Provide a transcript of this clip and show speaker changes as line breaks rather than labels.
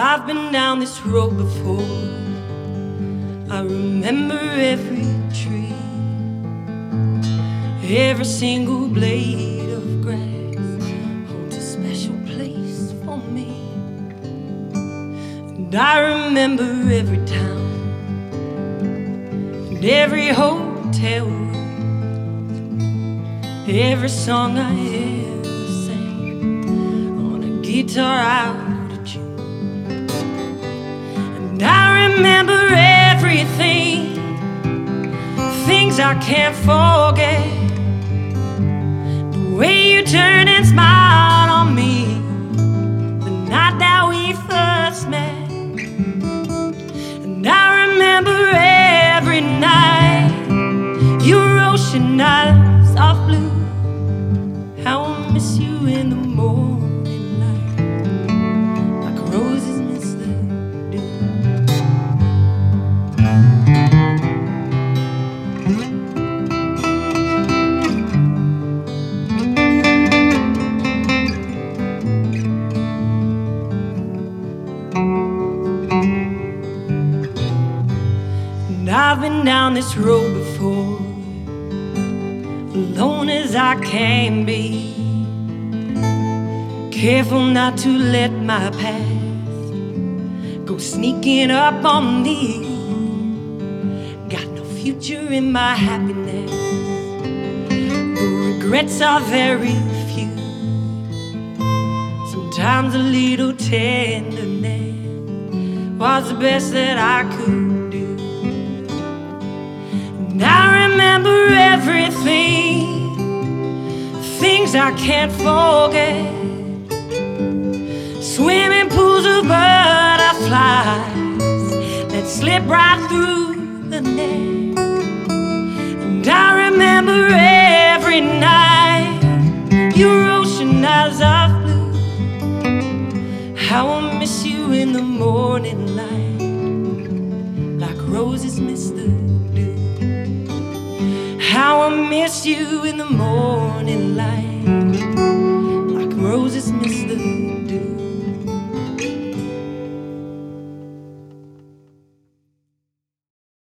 I've been down this road before. I remember every tree, every single blade of grass holds a special place for me. And I remember every town and every hotel room, every song I ever sang on a guitar out remember everything, things I can't forget. And I've been down this road before, alone as I can be. Careful not to let my past go sneaking up on me. Got no future in my happiness, regrets are very few. Sometimes a little tenderness was the best that I could things I can't forget. Swimming pools of butterflies that slip right through the net. And I remember every night your ocean eyes of blue. How I miss you in the morning light, like roses miss the dew. How I miss you in the morning light,